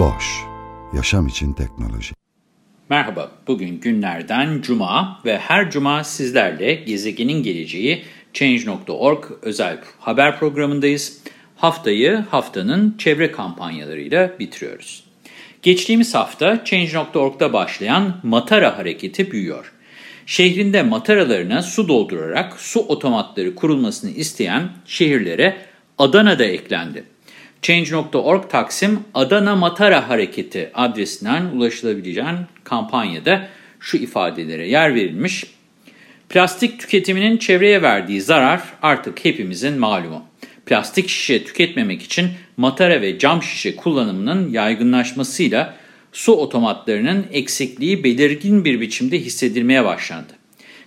Boş, yaşam için teknoloji. Merhaba, bugün günlerden Cuma ve her Cuma sizlerle Gezegenin Geleceği Change.org özel haber programındayız. Haftayı haftanın çevre kampanyalarıyla bitiriyoruz. Geçtiğimiz hafta Change.org'da başlayan Matara hareketi büyüyor. Şehrinde mataralarına su doldurarak su otomatları kurulmasını isteyen şehirlere Adana'da eklendi. Change.org Taksim Adana Matara Hareketi adresinden ulaşılabileceğin kampanyada şu ifadelere yer verilmiş. Plastik tüketiminin çevreye verdiği zarar artık hepimizin malumu. Plastik şişe tüketmemek için matara ve cam şişe kullanımının yaygınlaşmasıyla su otomatlarının eksikliği belirgin bir biçimde hissedilmeye başlandı.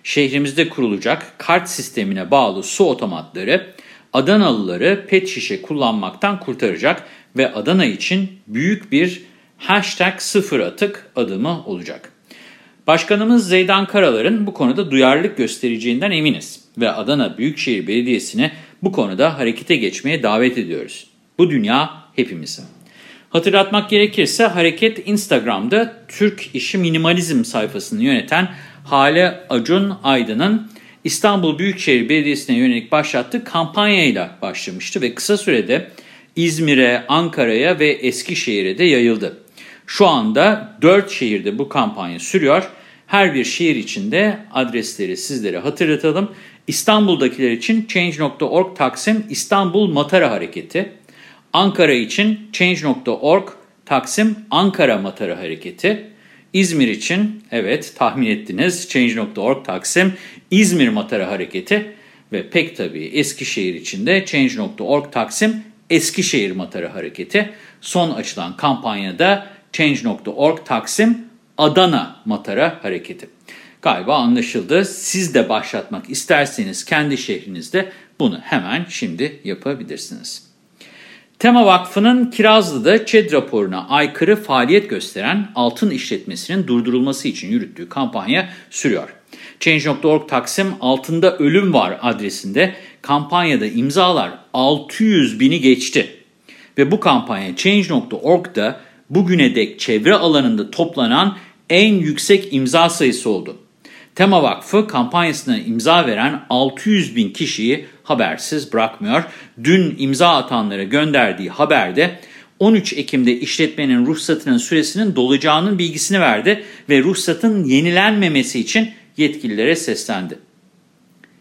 Şehrimizde kurulacak kart sistemine bağlı su otomatları Adanalıları pet şişe kullanmaktan kurtaracak ve Adana için büyük bir hashtag sıfır atık adımı olacak. Başkanımız Zeydan Karalar'ın bu konuda duyarlılık göstereceğinden eminiz ve Adana Büyükşehir Belediyesi'ne bu konuda harekete geçmeye davet ediyoruz. Bu dünya hepimizin. Hatırlatmak gerekirse hareket Instagram'da Türk İşi Minimalizm sayfasını yöneten Hale Acun Aydın'ın İstanbul Büyükşehir Belediyesi'ne yönelik başlattığı kampanyayla başlamıştı ve kısa sürede İzmir'e, Ankara'ya ve Eskişehir'e de yayıldı. Şu anda 4 şehirde bu kampanya sürüyor. Her bir şehir içinde adresleri sizlere hatırlatalım. İstanbul'dakiler için Change.org Taksim İstanbul Matara Hareketi. Ankara için Change.org Taksim Ankara Matara Hareketi. İzmir için evet tahmin ettiniz Change.org Taksim İzmir Matara Hareketi ve pek tabii Eskişehir için de Change.org Taksim Eskişehir Matara Hareketi. Son açılan kampanyada Change.org Taksim Adana Matara Hareketi. Galiba anlaşıldı. Siz de başlatmak isterseniz kendi şehrinizde bunu hemen şimdi yapabilirsiniz. Tema Vakfı'nın Kirazlı'da ÇED raporuna aykırı faaliyet gösteren altın işletmesinin durdurulması için yürüttüğü kampanya sürüyor. Change.org Taksim altında ölüm var adresinde kampanyada imzalar 600 bini geçti. Ve bu kampanya Change.org'da bugüne dek çevre alanında toplanan en yüksek imza sayısı oldu. Tema Vakfı kampanyasına imza veren 600 bin kişiyi habersiz bırakmıyor. Dün imza atanlara gönderdiği haberde 13 Ekim'de işletmenin ruhsatının süresinin dolacağının bilgisini verdi ve ruhsatın yenilenmemesi için yetkililere seslendi.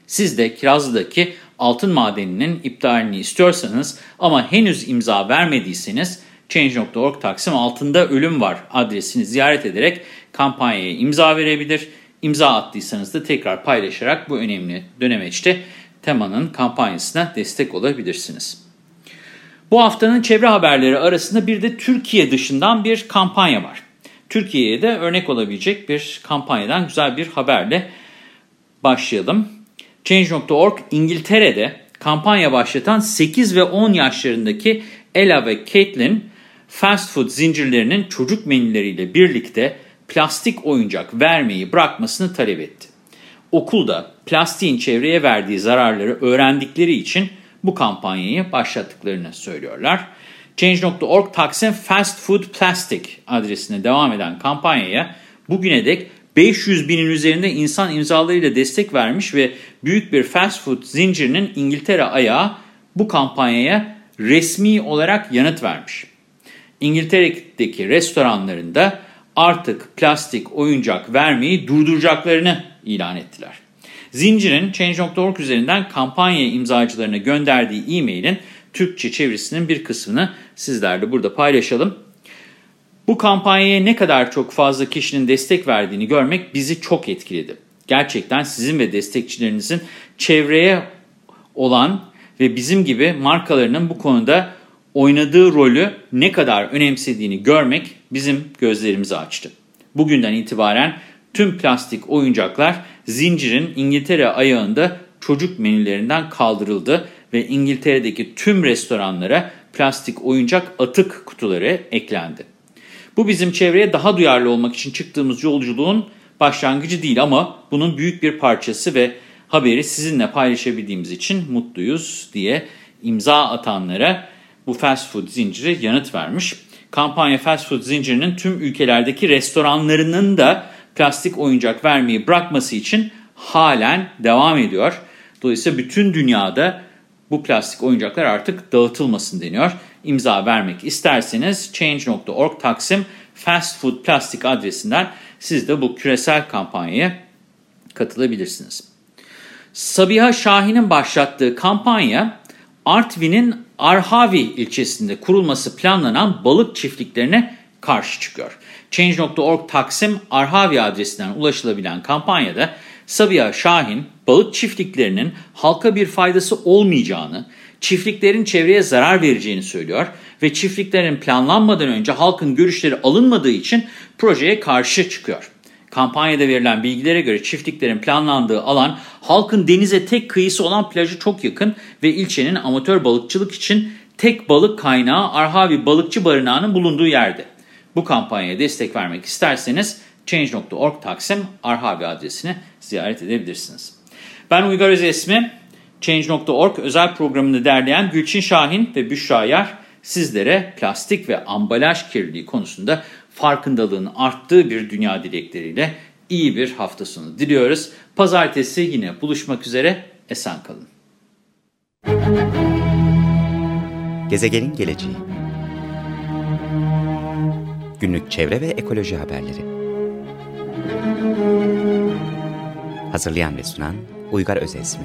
Siz de Kirazlı'daki altın madeninin iptalini istiyorsanız ama henüz imza vermediyseniz Change.org Taksim altında ölüm var adresini ziyaret ederek kampanyaya imza verebilir. İmza attıysanız da tekrar paylaşarak bu önemli dönemeçte temanın kampanyasına destek olabilirsiniz. Bu haftanın çevre haberleri arasında bir de Türkiye dışından bir kampanya var. Türkiye'ye de örnek olabilecek bir kampanyadan güzel bir haberle başlayalım. Change.org İngiltere'de kampanya başlatan 8 ve 10 yaşlarındaki Ella ve Caitlin fast food zincirlerinin çocuk menüleriyle birlikte plastik oyuncak vermeyi bırakmasını talep etti. Okulda plastiğin çevreye verdiği zararları öğrendikleri için bu kampanyayı başlattıklarını söylüyorlar. Change.org Taksim Fast Food Plastic adresine devam eden kampanyaya bugüne dek 500 binin üzerinde insan imzalarıyla destek vermiş ve büyük bir fast food zincirinin İngiltere ayağı bu kampanyaya resmi olarak yanıt vermiş. İngiltere'deki restoranlarında artık plastik oyuncak vermeyi durduracaklarını ilan ettiler. Zincirin Change.org üzerinden kampanya imzacılarına gönderdiği e-mailin Türkçe çevirisinin bir kısmını sizlerle burada paylaşalım. Bu kampanyaya ne kadar çok fazla kişinin destek verdiğini görmek bizi çok etkiledi. Gerçekten sizin ve destekçilerinizin çevreye olan ve bizim gibi markalarının bu konuda oynadığı rolü ne kadar önemsediğini görmek bizim gözlerimizi açtı. Bugünden itibaren tüm plastik oyuncaklar zincirin İngiltere ayağında çocuk menülerinden kaldırıldı ve İngiltere'deki tüm restoranlara plastik oyuncak atık kutuları eklendi. Bu bizim çevreye daha duyarlı olmak için çıktığımız yolculuğun başlangıcı değil ama bunun büyük bir parçası ve haberi sizinle paylaşabildiğimiz için mutluyuz diye imza atanlara bu fast food zinciri yanıt vermiş. Kampanya fast food zincirinin tüm ülkelerdeki restoranlarının da plastik oyuncak vermeyi bırakması için halen devam ediyor. Dolayısıyla bütün dünyada bu plastik oyuncaklar artık dağıtılmasın deniyor. İmza vermek isterseniz change.org taksim fast food plastik adresinden siz de bu küresel kampanyaya katılabilirsiniz. Sabiha Şahin'in başlattığı kampanya Artvin'in Arhavi ilçesinde kurulması planlanan balık çiftliklerine karşı çıkıyor. Change.org Taksim Arhavi adresinden ulaşılabilen kampanyada Sabiha Şahin, balık çiftliklerinin halka bir faydası olmayacağını, çiftliklerin çevreye zarar vereceğini söylüyor ve çiftliklerin planlanmadan önce halkın görüşleri alınmadığı için projeye karşı çıkıyor. Kampanyada verilen bilgilere göre çiftliklerin planlandığı alan halkın denize tek kıyısı olan plajı çok yakın ve ilçenin amatör balıkçılık için tek balık kaynağı Arhavi Balıkçı Barınağı'nın bulunduğu yerde. Bu kampanyaya destek vermek isterseniz Change.org Taksim Arhavi adresini ziyaret edebilirsiniz. Ben Uygar Özesmi, Change.org özel programını derleyen Gülçin Şahin ve Büşra Yar sizlere plastik ve ambalaj kirliliği konusunda farkındalığın arttığı bir dünya dilekleriyle iyi bir hafta sonu diliyoruz. Pazartesi yine buluşmak üzere, esen kalın. Gezegenin geleceği Günlük çevre ve ekoloji haberleri Hazırlayan ve sunan Uygar Özesmi